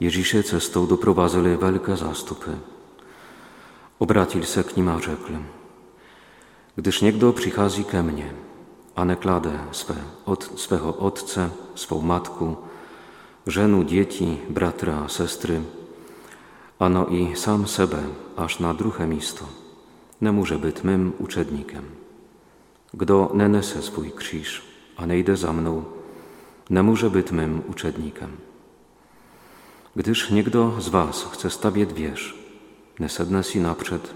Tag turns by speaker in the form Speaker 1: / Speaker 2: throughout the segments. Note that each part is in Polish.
Speaker 1: Ježíše cestou doprovázeli velké zástupy. Obrátil se k nim a řekl, Gdyż někdo přichází ke mně a neklade své, od, svého otce, svou matku, ženu, děti, bratra sestry, ano i sam sebe aż na druhé místo, nemůže být mym uczednikiem. Kdo nenese swój krzyż, a nejde za mną, nie może być mym uczednikiem. Gdyż niekdo z was chce stawiać wierz, ne sedne si naprzed,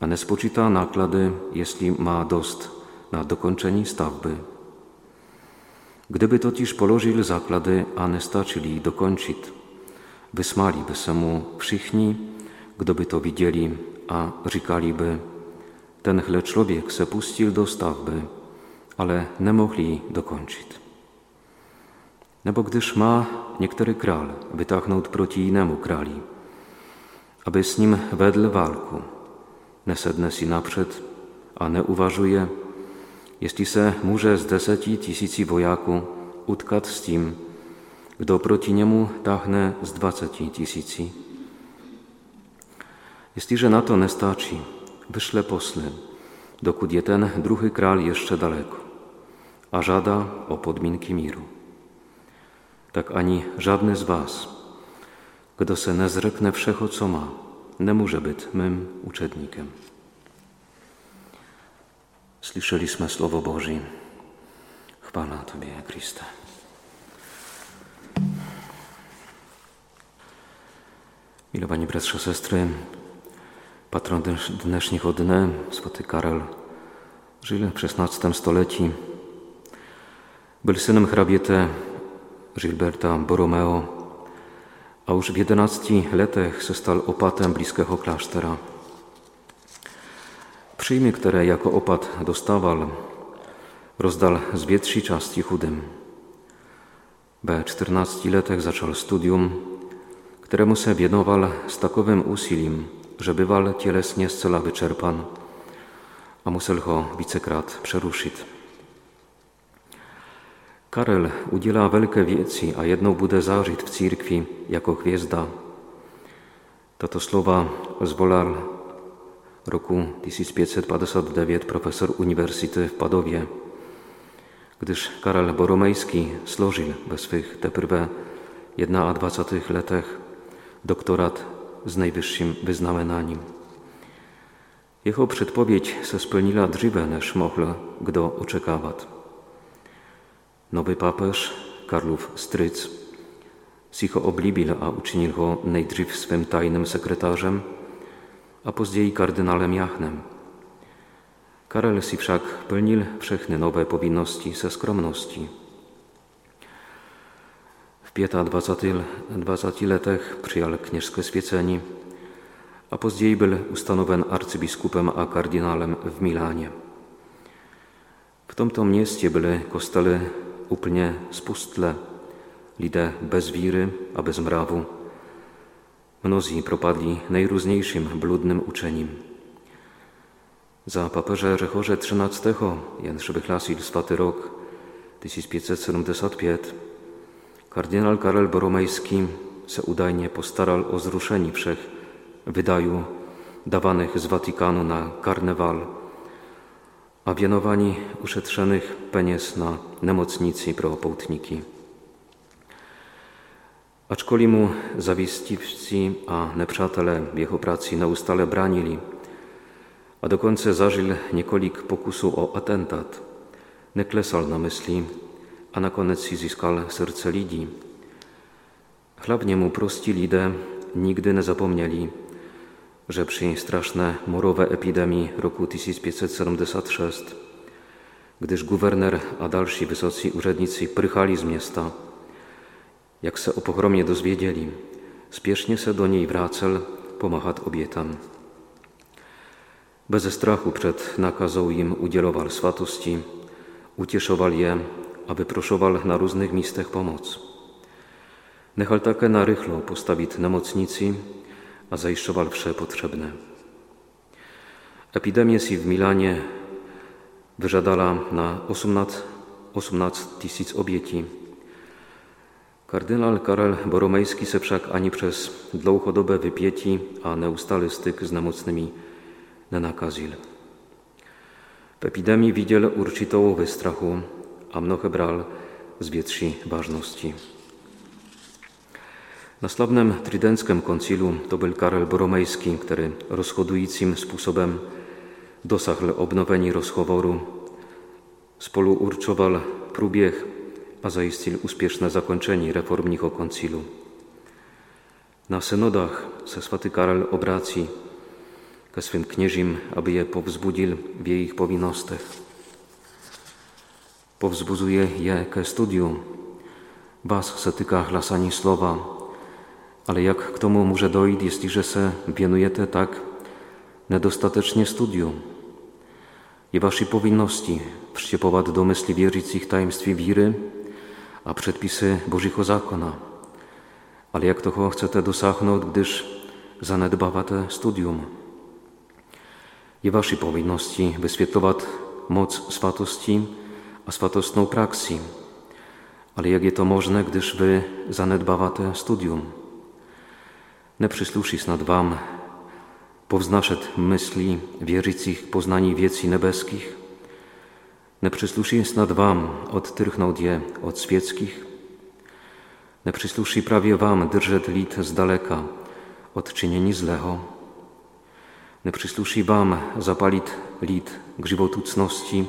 Speaker 1: a ne spočítá náklady, jeśli ma dost na dokończenie stavby. Gdyby totiž položil základy a nestačili dokończyć, wysmaliby se mu všichni, kdo by to widzieli, a říkaliby, tenhle człowiek se pustil do stavby, ale nie mogli dokończyć. No bo gdyż ma niektóry król wytachnąć proti innemu krali, aby z nim wedle walku, nesedne si naprzed, a ne uważuje, jeśli se może z deseti tysięcy wojaku utkat z tym, kdo proti niemu tachne z dwadzeti tysięcy. Jeśliże na to nie staci, wyszle posle, dokud je ten drugi kral jeszcze daleko, a żada o podminki miru. Tak ani żadny z was, kdo se nie zrekne wszecho, co ma, nie może być mym uczednikiem. Słyszeliśmy Słowo Boże. Chwała Tobie, Chryste. Milowani bratrze, sestry, patron dnešního dne, svatý Karel, żył w XVI stoleci. Był synem hrabiety Gilberta Borromeo, a już w 11 latach został opatem bliskiego klasztora. Przyjmy, które jako opat dostawał, rozdal zwietrzy czasti chudym. W 14 latach zaczął studium, któremu se wienował z takowym usilim, że bywal cielesnie z cela wyczerpan, a musel ho wicekrat przeruszyć. Karel udziela wielkie wieci, a jedną bude zażyć w církwi jako gwiazda. Tato słowa zvolal roku 1559 profesor Uniwersytety w Padowie, gdyż Karel Boromejski slożył we swych teprve 21 latach doktorat z najwyższym wyznamenaniem. Jeho przedpowiedź se spełniła než mohl kdo oczekawać. Nowy papież, Karlów Stryc, si ho oblibil a uczynil go najdřív swym tajnym sekretarzem, a později kardynalem Jachnem. Karel si však plnil všechny nové povinnosti se skromností. W 25 20 letech przyjął knieżskie świecenie, a později był ustanowen arcybiskupem a kardynalem w Milanie. W tomto mieście były kostele úplně spustle, lidé bez víry a bez mravu. Mnozí propadli najróżniejszym bludnym uczeniem. Za papieża Rzechorze XIII, jen vyhlásil svatý rok 1575, kardynal Karel Boromejski se udajnie postaral o zruszenie wszech wydaju dawanych z Watykanu na karnewal a wianowani uszetrzenych penies na nemocnicy pro poutniki. Aczkolwiek mu zawistiwcy a nepřátelé jeho pracy neustale bránili, a dokonce zażył několik pokusů o atentat, neklesal na myśli, a nakonec si získal serce lidí. Hlavně mu prosti lidé nigdy nie zapomnieli, że przy straszne morowe epidemii roku 1576, gdyż guwerner a dalsi wysocy urzędnicy prychali z miasta, jak se o pogromie dozwiedzieli, spiesznie se do niej wracel, pomachać obietam. Bez strachu przed nakazą im udzielował swatości, ucieszował je, aby proszował na różnych miejscach pomoc. Nechal takie na rychlo postawić na mocnicy, a zajišťoval vše potřebné. Epidemie si v Milanie wyżadala na 18, 18 tysięcy obieci. Kardynal Karel Boromejski se však ani přes dlouhodobé vypětí a neustály styk s nemocnými nenakazil. W epidemii widział určitą wystrachu, a mnohe bral z ważności. Na sławnym trydenckim koncilu to był Karel Boromejski, który rozchodującym sposobem dosahł obnowienia rozchoworu, spoluurczował próbiech, a zaistil uspieszne zakończenie reformniego koncilu. Na synodach se swaty Karel obraci ke swym knieżim, aby je powzbudził w ich powinnostach. Powzbuzuje je ke studium. Was se tyka hlasani słowa, ale jak k tomu może dojść, jeśli se wienujete tak nedostatecznie studium? Je waszej powinności wszczepować do myśli wierzycich tajemstwie wiry, a przepisy Bożego zakona. Ale jak toho chcete dosáhnout, gdyż zanedbáváte studium? Je waszej powinności wyswietlować moc swatości a swatostną praksi. Ale jak je to możne, gdyż wy zanedbáváte studium? Ne przysłuszy nad wam powznaszet myśli wierzycich poznani wiecji nebeskich, ne przysłuszy nad wam odtyrchnąć je od świeckich, ne przysłuszy prawie wam drżet lit z daleka od czynieni zleho, ne przysłuszy wam zapalić lit grzywotucności,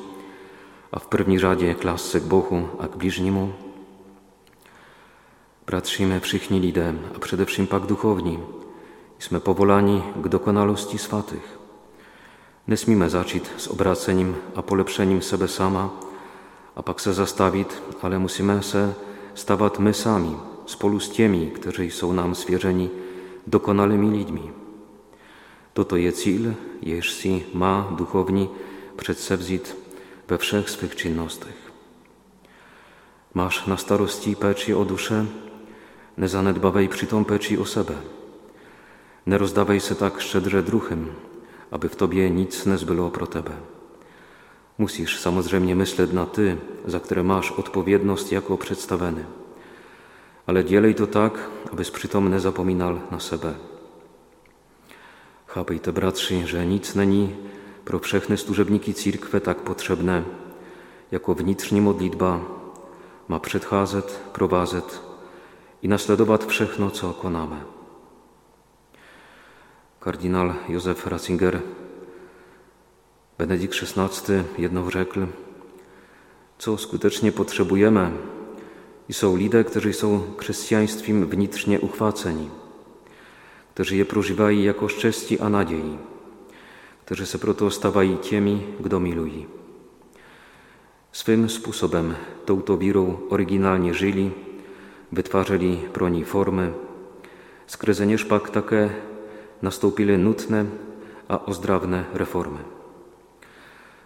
Speaker 1: a w první řadě k lásce k Bohu a k bližnímu. Patrzymy všichni lidé a především pak duchovní. Jsme povolani k dokonalosti svatych. Nesmíme začít s obrácením a polepšením sebe sama a pak se zastavit, ale musíme se stavat my sami spolu s těmi, kteří jsou nám svěřeni dokonalými lidmi. Toto je cíl, jež si má duchovní předsevzít we wszech swych czynnościach. Masz na starości peči o duszę, nie zanedbawaj przytom peči o sebe. Nie rozdawaj se tak szczedrze druchym, aby w tobie nic nie zbyło pro tebe. Musisz samozrejmie myśleć na ty, za które masz odpowiedność jako przedstawiony. Ale dzielej to tak, abyś przytom nie zapominał na sebe. Chápej te bratrzy, że nic není pro všechny služebníky církve tak potřebné, jako vnitřní modlitba má předcházet, provázet i nasledovat všechno, co konáme. Kardinál Józef Ratzinger, Benedykt XVI jednou řekl, co skutečně potřebujeme, i jsou lidé, kteří jsou křesťanstvím vnitřně uchváceni, kteří je prožívají jako štěstí a naději którzy se proto stawali tymi, kdo milují. Swym sposobem touto wirą oryginalnie żyli, wytwarzali pro niej formy, skryzenie szpak takie nastąpili nutne, a ozdrawne reformy.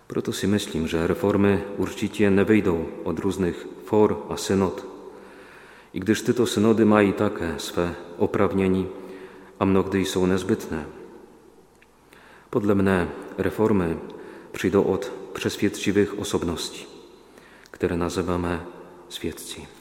Speaker 1: Proto si myślim, że reformy určitě wyjdą od różnych for a synod. I gdyż tyto synody mają takie swe oprawnieni, a mnogdy są niezbytne, Podle mne reformy przyjdą od przeswietciwych osobności, które nazywamy świecci.